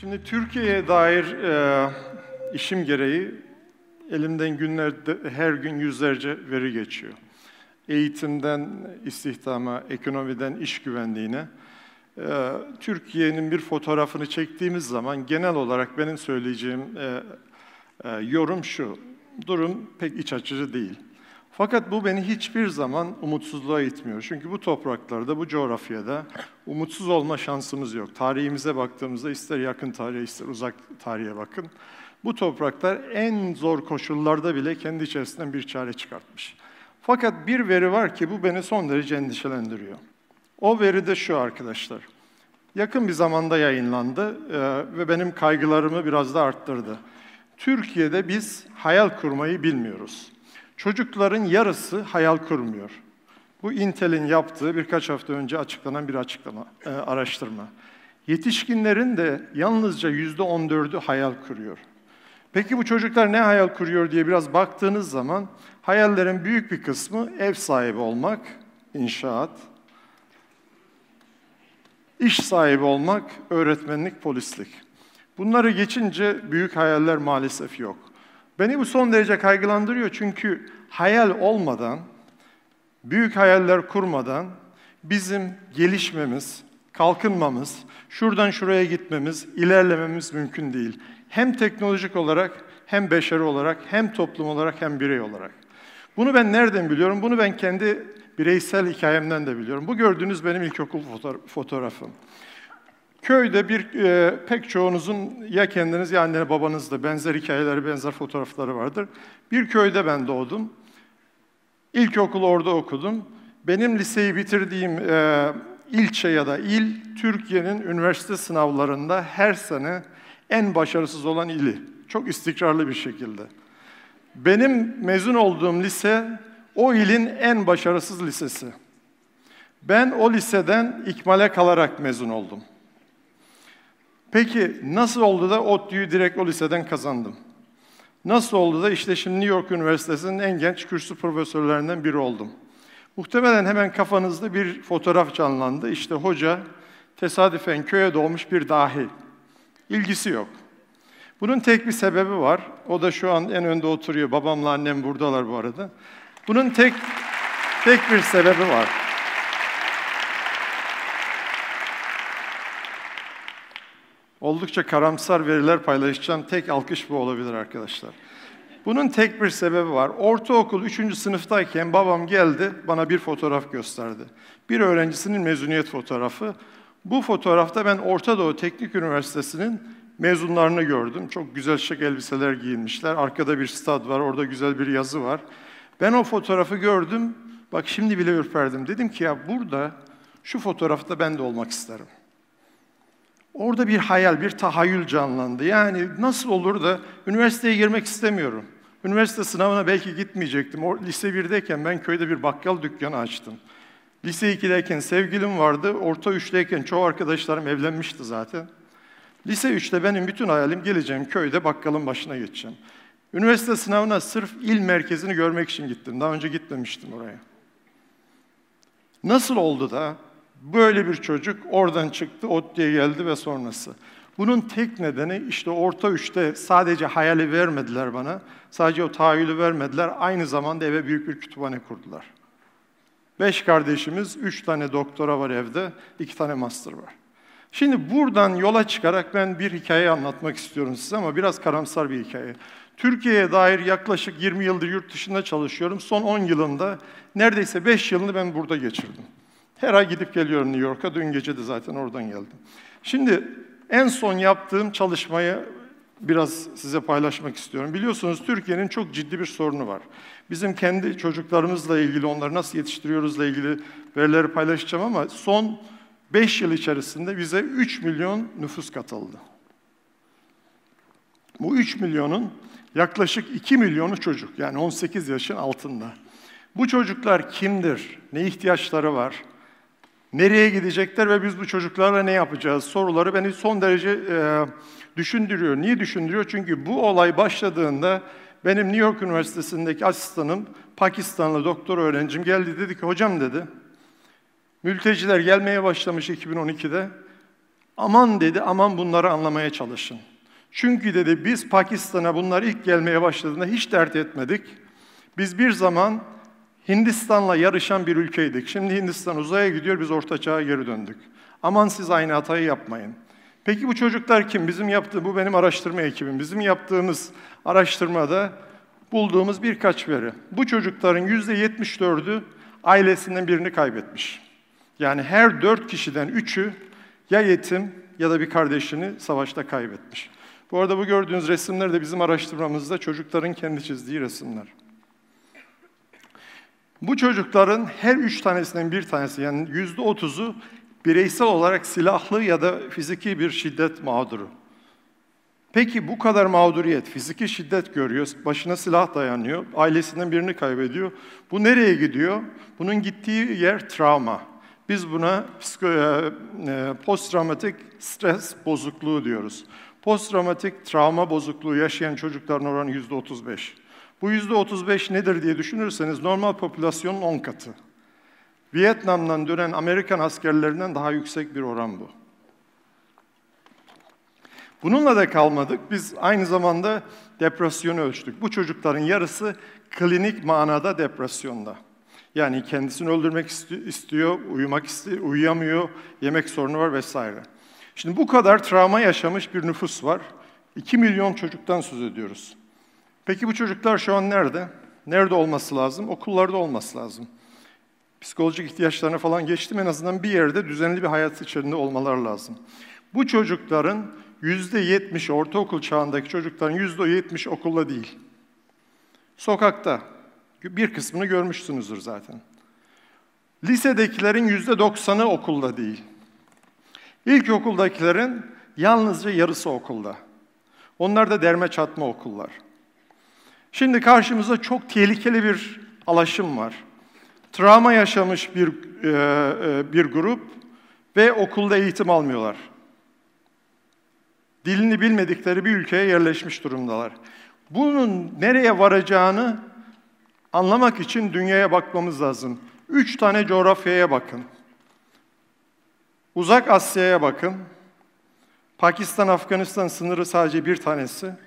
Şimdi Türkiye'ye dair e, işim gereği elimden günlerde her gün yüzlerce veri geçiyor. Eğitimden istihdama, ekonomiden iş güvenliğine. E, Türkiye'nin bir fotoğrafını çektiğimiz zaman genel olarak benim söyleyeceğim e, e, yorum şu. Durum pek iç açıcı değil. Fakat bu beni hiçbir zaman umutsuzluğa itmiyor. Çünkü bu topraklarda, bu coğrafyada umutsuz olma şansımız yok. Tarihimize baktığımızda ister yakın tarihe ister uzak tarihe bakın. Bu topraklar en zor koşullarda bile kendi içerisinden bir çare çıkartmış. Fakat bir veri var ki bu beni son derece endişelendiriyor. O veri de şu arkadaşlar. Yakın bir zamanda yayınlandı e, ve benim kaygılarımı biraz da arttırdı. Türkiye'de biz hayal kurmayı bilmiyoruz. Çocukların yarısı hayal kurmuyor. Bu Intel'in yaptığı birkaç hafta önce açıklanan bir açıklama, e, araştırma. Yetişkinlerin de yalnızca yüzde on dördü hayal kuruyor. Peki bu çocuklar ne hayal kuruyor diye biraz baktığınız zaman hayallerin büyük bir kısmı ev sahibi olmak, inşaat, iş sahibi olmak, öğretmenlik, polislik. Bunları geçince büyük hayaller maalesef yok. Beni bu son derece kaygılandırıyor çünkü hayal olmadan, büyük hayaller kurmadan bizim gelişmemiz, kalkınmamız, şuradan şuraya gitmemiz, ilerlememiz mümkün değil. Hem teknolojik olarak, hem beşeri olarak, hem toplum olarak, hem birey olarak. Bunu ben nereden biliyorum? Bunu ben kendi bireysel hikayemden de biliyorum. Bu gördüğünüz benim ilkokul fotoğrafım. Köyde bir e, pek çoğunuzun ya kendiniz ya annene babanız da benzer hikayeleri, benzer fotoğrafları vardır. Bir köyde ben doğdum. İlkokulu orada okudum. Benim liseyi bitirdiğim e, ilçe ya da il, Türkiye'nin üniversite sınavlarında her sene en başarısız olan ili. Çok istikrarlı bir şekilde. Benim mezun olduğum lise, o ilin en başarısız lisesi. Ben o liseden ikmale kalarak mezun oldum. Peki nasıl oldu da ODTÜ'yü direkt o liseden kazandım? Nasıl oldu da işte şimdi New York Üniversitesi'nin en genç kürsü profesörlerinden biri oldum? Muhtemelen hemen kafanızda bir fotoğraf canlandı. İşte hoca tesadüfen köye doğmuş bir dahi. İlgisi yok. Bunun tek bir sebebi var. O da şu an en önde oturuyor. Babamla annem buradalar bu arada. Bunun tek tek bir sebebi var. Oldukça karamsar veriler paylaşacağım. Tek alkış bu olabilir arkadaşlar. Bunun tek bir sebebi var. Ortaokul 3. sınıftayken babam geldi, bana bir fotoğraf gösterdi. Bir öğrencisinin mezuniyet fotoğrafı. Bu fotoğrafta ben Orta Doğu Teknik Üniversitesi'nin mezunlarını gördüm. Çok güzel şık elbiseler giyinmişler. Arkada bir stad var, orada güzel bir yazı var. Ben o fotoğrafı gördüm, bak şimdi bile ürperdim. Dedim ki ya burada, şu fotoğrafta ben de olmak isterim. Orada bir hayal, bir tahayyül canlandı. Yani nasıl olur da üniversiteye girmek istemiyorum. Üniversite sınavına belki gitmeyecektim. O, lise 1'deyken ben köyde bir bakkal dükkanı açtım. Lise 2'deyken sevgilim vardı. Orta 3'teyken çoğu arkadaşlarım evlenmişti zaten. Lise 3'te benim bütün hayalim geleceğim köyde bakkalın başına geçeceğim. Üniversite sınavına sırf il merkezini görmek için gittim. Daha önce gitmemiştim oraya. Nasıl oldu da Böyle bir çocuk oradan çıktı, ODTÜ'ye geldi ve sonrası. Bunun tek nedeni işte orta üçte sadece hayali vermediler bana, sadece o tahayyülü vermediler, aynı zamanda eve büyük bir kütüphane kurdular. Beş kardeşimiz, üç tane doktora var evde, iki tane master var. Şimdi buradan yola çıkarak ben bir hikaye anlatmak istiyorum size ama biraz karamsar bir hikaye. Türkiye'ye dair yaklaşık 20 yıldır yurt dışında çalışıyorum. Son 10 yılında neredeyse 5 yılını ben burada geçirdim. Her ay gidip geliyorum New York'a. Dün gece de zaten oradan geldim. Şimdi en son yaptığım çalışmayı biraz size paylaşmak istiyorum. Biliyorsunuz Türkiye'nin çok ciddi bir sorunu var. Bizim kendi çocuklarımızla ilgili, onları nasıl yetiştiriyoruzla ilgili verileri paylaşacağım ama son 5 yıl içerisinde bize 3 milyon nüfus katıldı. Bu 3 milyonun yaklaşık 2 milyonu çocuk, yani 18 yaşın altında. Bu çocuklar kimdir? Ne ihtiyaçları var? Nereye gidecekler ve biz bu çocuklarla ne yapacağız soruları beni son derece e, düşündürüyor. Niye düşündürüyor? Çünkü bu olay başladığında benim New York Üniversitesi'ndeki asistanım, Pakistanlı doktor öğrencim geldi dedi ki hocam dedi, mülteciler gelmeye başlamış 2012'de. Aman dedi, aman bunları anlamaya çalışın. Çünkü dedi biz Pakistan'a bunlar ilk gelmeye başladığında hiç dert etmedik. Biz bir zaman Hindistan'la yarışan bir ülkeydik. Şimdi Hindistan uzaya gidiyor, biz orta çağa geri döndük. Aman siz aynı hatayı yapmayın. Peki bu çocuklar kim? Bizim yaptığı, bu benim araştırma ekibim. Bizim yaptığımız araştırmada bulduğumuz birkaç veri. Bu çocukların yüzde 74'ü ailesinden birini kaybetmiş. Yani her dört kişiden üçü ya yetim ya da bir kardeşini savaşta kaybetmiş. Bu arada bu gördüğünüz resimler de bizim araştırmamızda çocukların kendi çizdiği resimler. Bu çocukların her üç tanesinden bir tanesi yani yüzde otuzu bireysel olarak silahlı ya da fiziki bir şiddet mağduru. Peki bu kadar mağduriyet, fiziki şiddet görüyor, başına silah dayanıyor, ailesinden birini kaybediyor. Bu nereye gidiyor? Bunun gittiği yer travma. Biz buna e, e, posttraumatik stres bozukluğu diyoruz. Posttraumatik travma bozukluğu yaşayan çocukların oranı yüzde 35. Bu yüzde 35 nedir diye düşünürseniz normal popülasyonun 10 katı. Vietnam'dan dönen Amerikan askerlerinden daha yüksek bir oran bu. Bununla da kalmadık. Biz aynı zamanda depresyonu ölçtük. Bu çocukların yarısı klinik manada depresyonda. Yani kendisini öldürmek istiyor, uyumak istiyor, uyuyamıyor, yemek sorunu var vesaire. Şimdi bu kadar travma yaşamış bir nüfus var. 2 milyon çocuktan söz ediyoruz. Peki bu çocuklar şu an nerede? Nerede olması lazım? Okullarda olması lazım. Psikolojik ihtiyaçlarına falan geçtim en azından bir yerde düzenli bir hayat içerisinde olmaları lazım. Bu çocukların yüzde yetmiş ortaokul çağındaki çocukların yüzde yetmiş okulda değil. Sokakta. Bir kısmını görmüşsünüzdür zaten. Lisedekilerin yüzde doksanı okulda değil. İlkokuldakilerin yalnızca yarısı okulda. Onlar da derme çatma okullar. Şimdi karşımızda çok tehlikeli bir alaşım var. Travma yaşamış bir e, e, bir grup ve okulda eğitim almıyorlar. Dilini bilmedikleri bir ülkeye yerleşmiş durumdalar. Bunun nereye varacağını anlamak için dünyaya bakmamız lazım. Üç tane coğrafyaya bakın. Uzak Asya'ya bakın. Pakistan-Afganistan sınırı sadece bir tanesi.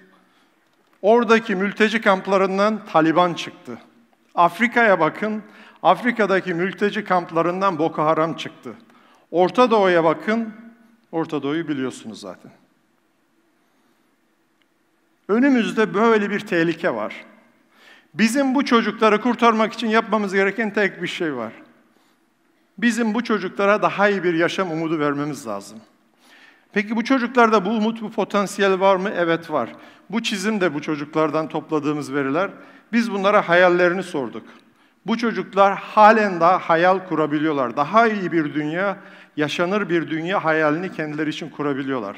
Oradaki mülteci kamplarından Taliban çıktı. Afrika'ya bakın. Afrika'daki mülteci kamplarından Boko Haram çıktı. Orta Doğu'ya bakın. Orta Doğu'yu biliyorsunuz zaten. Önümüzde böyle bir tehlike var. Bizim bu çocukları kurtarmak için yapmamız gereken tek bir şey var. Bizim bu çocuklara daha iyi bir yaşam umudu vermemiz lazım. Peki bu çocuklarda bu umut, bu potansiyel var mı? Evet var. Bu çizim de bu çocuklardan topladığımız veriler. Biz bunlara hayallerini sorduk. Bu çocuklar halen daha hayal kurabiliyorlar. Daha iyi bir dünya, yaşanır bir dünya hayalini kendileri için kurabiliyorlar.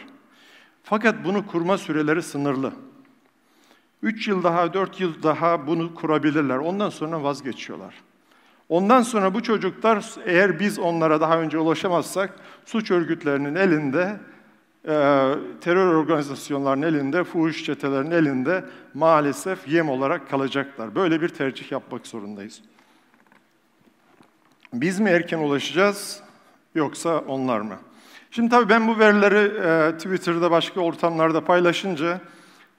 Fakat bunu kurma süreleri sınırlı. Üç yıl daha, dört yıl daha bunu kurabilirler. Ondan sonra vazgeçiyorlar. Ondan sonra bu çocuklar eğer biz onlara daha önce ulaşamazsak suç örgütlerinin elinde, terör organizasyonlarının elinde, fuhuş çetelerinin elinde maalesef yem olarak kalacaklar. Böyle bir tercih yapmak zorundayız. Biz mi erken ulaşacağız yoksa onlar mı? Şimdi tabii ben bu verileri e, Twitter'da başka ortamlarda paylaşınca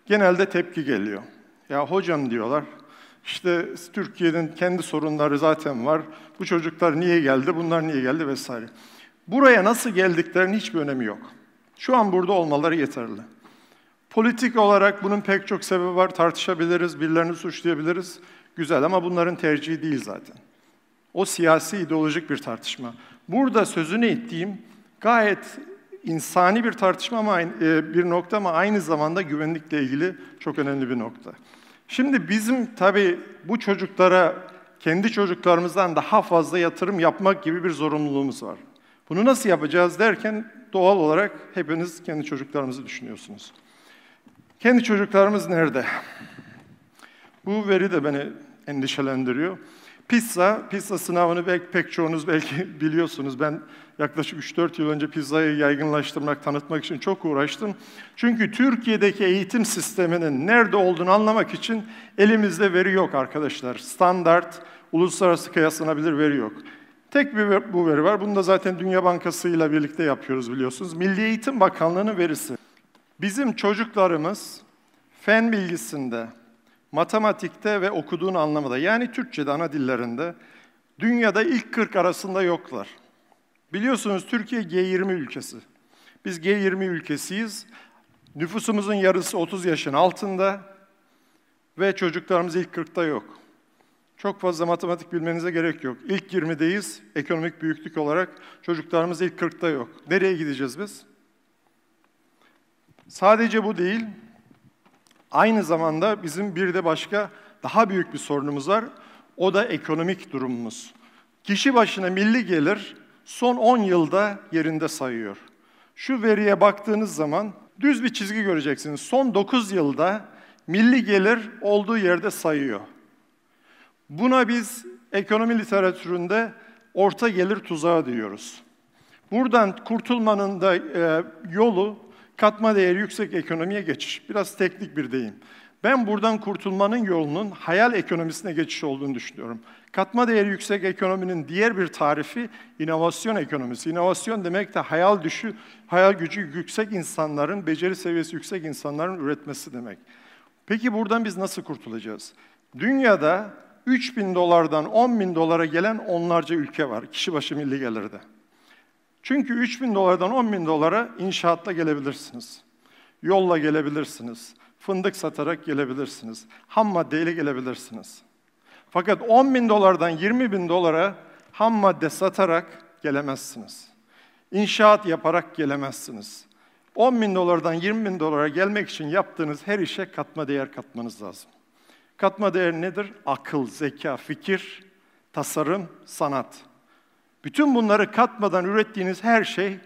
genelde tepki geliyor. Ya hocam diyorlar, işte Türkiye'nin kendi sorunları zaten var. Bu çocuklar niye geldi, bunlar niye geldi vesaire. Buraya nasıl geldiklerinin hiçbir önemi yok. Şu an burada olmaları yeterli. Politik olarak bunun pek çok sebebi var, tartışabiliriz, birilerini suçlayabiliriz. Güzel ama bunların tercihi değil zaten. O siyasi ideolojik bir tartışma. Burada sözünü ettiğim gayet insani bir tartışma ama e, bir nokta ama aynı zamanda güvenlikle ilgili çok önemli bir nokta. Şimdi bizim tabii bu çocuklara kendi çocuklarımızdan daha fazla yatırım yapmak gibi bir zorunluluğumuz var. Bunu nasıl yapacağız derken doğal olarak hepiniz kendi çocuklarımızı düşünüyorsunuz. Kendi çocuklarımız nerede? Bu veri de beni endişelendiriyor. Pizza, pizza sınavını belki pek çoğunuz belki biliyorsunuz. Ben yaklaşık 3-4 yıl önce pizzayı yaygınlaştırmak, tanıtmak için çok uğraştım. Çünkü Türkiye'deki eğitim sisteminin nerede olduğunu anlamak için elimizde veri yok arkadaşlar. Standart, uluslararası kıyaslanabilir veri yok. Tek bir bu veri var. Bunu da zaten Dünya Bankası ile birlikte yapıyoruz biliyorsunuz. Milli Eğitim Bakanlığı'nın verisi. Bizim çocuklarımız fen bilgisinde, matematikte ve okuduğun anlamında yani Türkçe'de ana dillerinde dünyada ilk 40 arasında yoklar. Biliyorsunuz Türkiye G20 ülkesi. Biz G20 ülkesiyiz. Nüfusumuzun yarısı 30 yaşın altında ve çocuklarımız ilk 40'ta yok. Çok fazla matematik bilmenize gerek yok. İlk 20'deyiz ekonomik büyüklük olarak. Çocuklarımız ilk 40'ta yok. Nereye gideceğiz biz? Sadece bu değil. Aynı zamanda bizim bir de başka daha büyük bir sorunumuz var. O da ekonomik durumumuz. Kişi başına milli gelir son 10 yılda yerinde sayıyor. Şu veriye baktığınız zaman düz bir çizgi göreceksiniz. Son 9 yılda milli gelir olduğu yerde sayıyor. Buna biz ekonomi literatüründe orta gelir tuzağı diyoruz. Buradan kurtulmanın da e, yolu katma değeri yüksek ekonomiye geçiş. Biraz teknik bir deyim. Ben buradan kurtulmanın yolunun hayal ekonomisine geçiş olduğunu düşünüyorum. Katma değeri yüksek ekonominin diğer bir tarifi inovasyon ekonomisi. İnovasyon demek de hayal düşü, hayal gücü yüksek insanların, beceri seviyesi yüksek insanların üretmesi demek. Peki buradan biz nasıl kurtulacağız? Dünyada 3 bin dolardan 10 bin dolara gelen onlarca ülke var kişi başı milli gelirde. Çünkü 3 bin dolardan 10 bin dolara inşaatla gelebilirsiniz. Yolla gelebilirsiniz. Fındık satarak gelebilirsiniz. Ham maddeyle gelebilirsiniz. Fakat 10 bin dolardan 20 bin dolara ham madde satarak gelemezsiniz. İnşaat yaparak gelemezsiniz. 10 bin dolardan 20 bin dolara gelmek için yaptığınız her işe katma değer katmanız lazım. Katma değer nedir? Akıl, zeka, fikir, tasarım, sanat. Bütün bunları katmadan ürettiğiniz her şey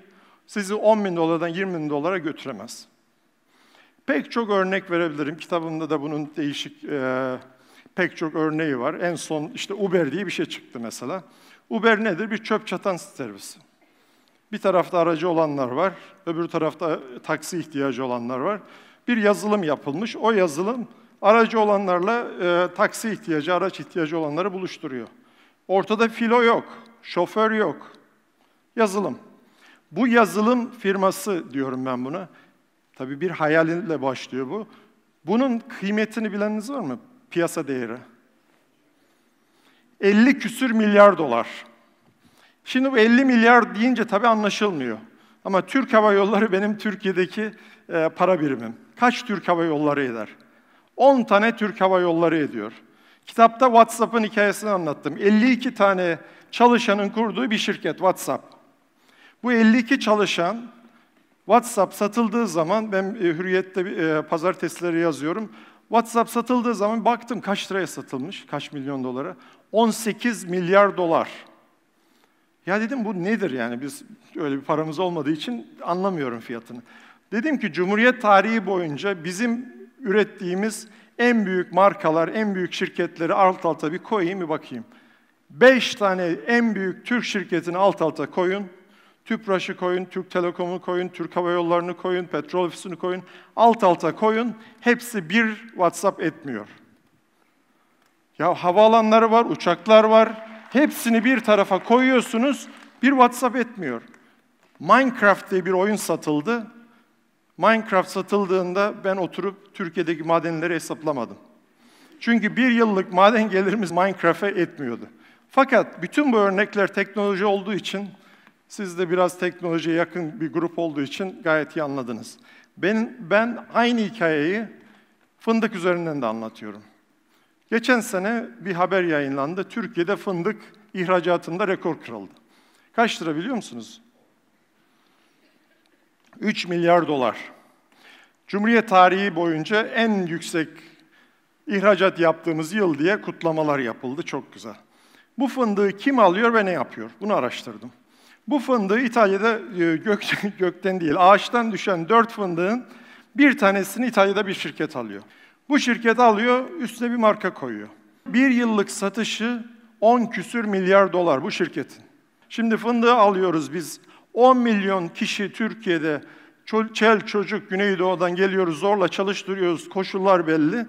sizi 10 bin dolardan 20 bin dolara götüremez. Pek çok örnek verebilirim. Kitabımda da bunun değişik e, pek çok örneği var. En son işte Uber diye bir şey çıktı mesela. Uber nedir? Bir çöp çatan servisi. Bir tarafta aracı olanlar var, öbür tarafta taksi ihtiyacı olanlar var. Bir yazılım yapılmış. O yazılım aracı olanlarla e, taksi ihtiyacı, araç ihtiyacı olanları buluşturuyor. Ortada filo yok, şoför yok. Yazılım. Bu yazılım firması diyorum ben buna. Tabii bir hayalinle başlıyor bu. Bunun kıymetini bileniniz var mı? Piyasa değeri. 50 küsür milyar dolar. Şimdi bu 50 milyar deyince tabii anlaşılmıyor. Ama Türk Hava Yolları benim Türkiye'deki e, para birimim. Kaç Türk Hava Yolları eder? 10 tane Türk Hava Yolları ediyor. Kitapta WhatsApp'ın hikayesini anlattım. 52 tane çalışanın kurduğu bir şirket WhatsApp. Bu 52 çalışan WhatsApp satıldığı zaman ben e, Hürriyet'te e, pazartesileri yazıyorum. WhatsApp satıldığı zaman baktım kaç liraya satılmış, kaç milyon dolara? 18 milyar dolar. Ya dedim bu nedir yani biz öyle bir paramız olmadığı için anlamıyorum fiyatını. Dedim ki Cumhuriyet tarihi boyunca bizim ürettiğimiz en büyük markalar, en büyük şirketleri alt alta bir koyayım bir bakayım. Beş tane en büyük Türk şirketini alt alta koyun. Tüpraş'ı koyun, Türk Telekom'u koyun, Türk Hava Yolları'nı koyun, Petrol Ofisi'ni koyun. Alt alta koyun. Hepsi bir WhatsApp etmiyor. Ya havaalanları var, uçaklar var. Hepsini bir tarafa koyuyorsunuz, bir WhatsApp etmiyor. Minecraft diye bir oyun satıldı. Minecraft satıldığında ben oturup Türkiye'deki madenleri hesaplamadım. Çünkü bir yıllık maden gelirimiz Minecraft'a etmiyordu. Fakat bütün bu örnekler teknoloji olduğu için, siz de biraz teknolojiye yakın bir grup olduğu için gayet iyi anladınız. Ben, ben aynı hikayeyi fındık üzerinden de anlatıyorum. Geçen sene bir haber yayınlandı. Türkiye'de fındık ihracatında rekor kırıldı. Kaç lira biliyor musunuz? 3 milyar dolar. Cumhuriyet tarihi boyunca en yüksek ihracat yaptığımız yıl diye kutlamalar yapıldı. Çok güzel. Bu fındığı kim alıyor ve ne yapıyor? Bunu araştırdım. Bu fındığı İtalya'da e, gök, gökten değil, ağaçtan düşen dört fındığın bir tanesini İtalya'da bir şirket alıyor. Bu şirket alıyor, üstüne bir marka koyuyor. Bir yıllık satışı 10 küsür milyar dolar bu şirketin. Şimdi fındığı alıyoruz biz 10 milyon kişi Türkiye'de çel çocuk Güneydoğu'dan geliyoruz zorla çalıştırıyoruz koşullar belli.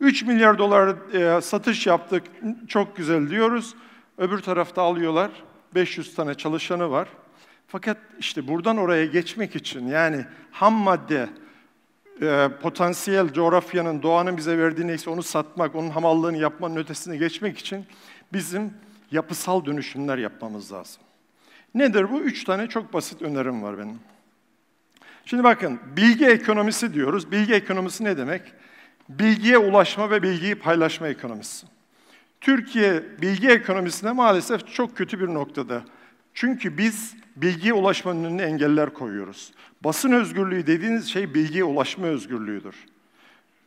3 milyar dolar e, satış yaptık çok güzel diyoruz. Öbür tarafta alıyorlar 500 tane çalışanı var. Fakat işte buradan oraya geçmek için yani ham madde, e, potansiyel coğrafyanın, doğanın bize verdiği neyse onu satmak, onun hamallığını yapmanın ötesine geçmek için bizim yapısal dönüşümler yapmamız lazım. Nedir bu? Üç tane çok basit önerim var benim. Şimdi bakın, bilgi ekonomisi diyoruz. Bilgi ekonomisi ne demek? Bilgiye ulaşma ve bilgiyi paylaşma ekonomisi. Türkiye bilgi ekonomisine maalesef çok kötü bir noktada. Çünkü biz bilgiye ulaşmanın önüne engeller koyuyoruz. Basın özgürlüğü dediğiniz şey bilgiye ulaşma özgürlüğüdür.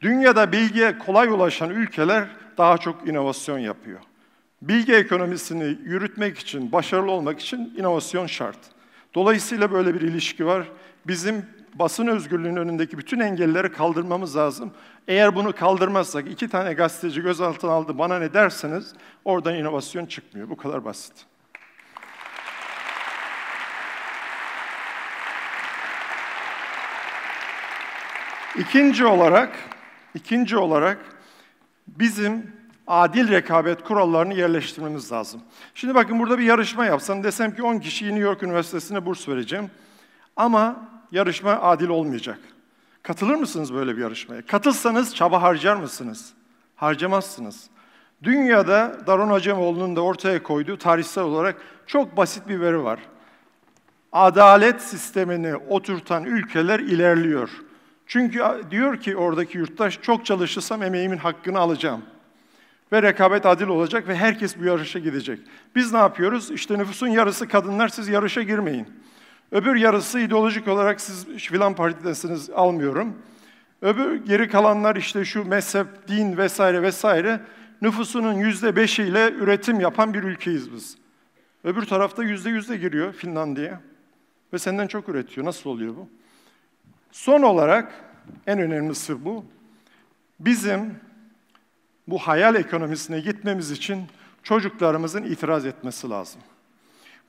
Dünyada bilgiye kolay ulaşan ülkeler daha çok inovasyon yapıyor. Bilgi ekonomisini yürütmek için, başarılı olmak için inovasyon şart. Dolayısıyla böyle bir ilişki var. Bizim basın özgürlüğünün önündeki bütün engelleri kaldırmamız lazım. Eğer bunu kaldırmazsak, iki tane gazeteci gözaltına aldı bana ne derseniz oradan inovasyon çıkmıyor. Bu kadar basit. İkinci olarak, ikinci olarak bizim adil rekabet kurallarını yerleştirmemiz lazım. Şimdi bakın burada bir yarışma yapsam desem ki 10 kişi New York Üniversitesi'ne burs vereceğim. Ama yarışma adil olmayacak. Katılır mısınız böyle bir yarışmaya? Katılsanız çaba harcar mısınız? Harcamazsınız. Dünyada Daron Acemoğlu'nun da ortaya koyduğu tarihsel olarak çok basit bir veri var. Adalet sistemini oturtan ülkeler ilerliyor. Çünkü diyor ki oradaki yurttaş çok çalışırsam emeğimin hakkını alacağım. Ve rekabet adil olacak ve herkes bu yarışa gidecek. Biz ne yapıyoruz? İşte nüfusun yarısı kadınlar siz yarışa girmeyin. Öbür yarısı ideolojik olarak siz filan partidesiniz almıyorum. Öbür geri kalanlar işte şu mezhep, din vesaire vesaire nüfusunun yüzde beşiyle üretim yapan bir ülkeyiz biz. Öbür tarafta yüzde yüzde giriyor Finlandiya. Ve senden çok üretiyor. Nasıl oluyor bu? Son olarak en önemlisi bu. Bizim bu hayal ekonomisine gitmemiz için çocuklarımızın itiraz etmesi lazım.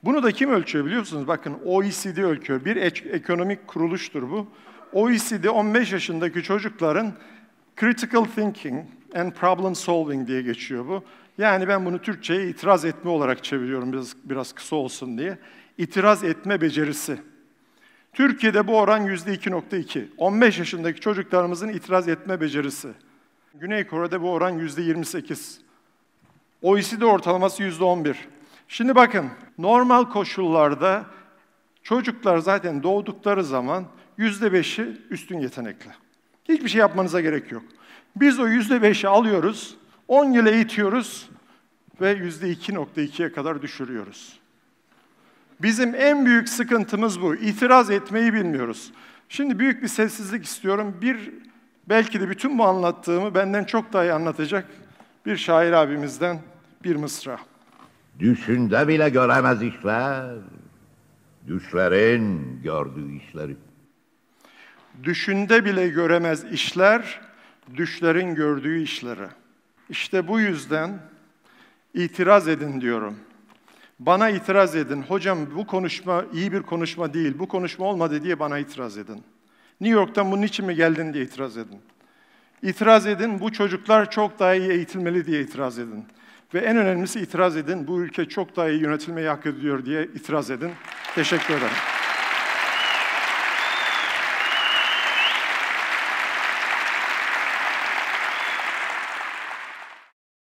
Bunu da kim ölçüyor biliyor musunuz? Bakın OECD ölçüyor. Bir ekonomik kuruluştur bu. OECD 15 yaşındaki çocukların critical thinking and problem solving diye geçiyor bu. Yani ben bunu Türkçe'ye itiraz etme olarak çeviriyorum biraz, biraz kısa olsun diye. İtiraz etme becerisi. Türkiye'de bu oran %2.2. 15 yaşındaki çocuklarımızın itiraz etme becerisi. Güney Kore'de bu oran %28. OECD ortalaması %11. Şimdi bakın, normal koşullarda çocuklar zaten doğdukları zaman yüzde beşi üstün yetenekli. Hiçbir şey yapmanıza gerek yok. Biz o yüzde beşi alıyoruz, 10 yıl eğitiyoruz ve yüzde 2.2'ye kadar düşürüyoruz. Bizim en büyük sıkıntımız bu. İtiraz etmeyi bilmiyoruz. Şimdi büyük bir sessizlik istiyorum. Bir belki de bütün bu anlattığımı benden çok daha iyi anlatacak bir şair abimizden bir mısra. Düşünde bile göremez işler, düşlerin gördüğü işleri. Düşünde bile göremez işler, düşlerin gördüğü işleri. İşte bu yüzden itiraz edin diyorum. Bana itiraz edin. Hocam bu konuşma iyi bir konuşma değil, bu konuşma olmadı diye bana itiraz edin. New York'tan bunun için mi geldin diye itiraz edin. İtiraz edin, bu çocuklar çok daha iyi eğitilmeli diye itiraz edin. Ve en önemlisi itiraz edin, bu ülke çok daha iyi yönetilmeyi hak ediyor diye itiraz edin. Teşekkür ederim.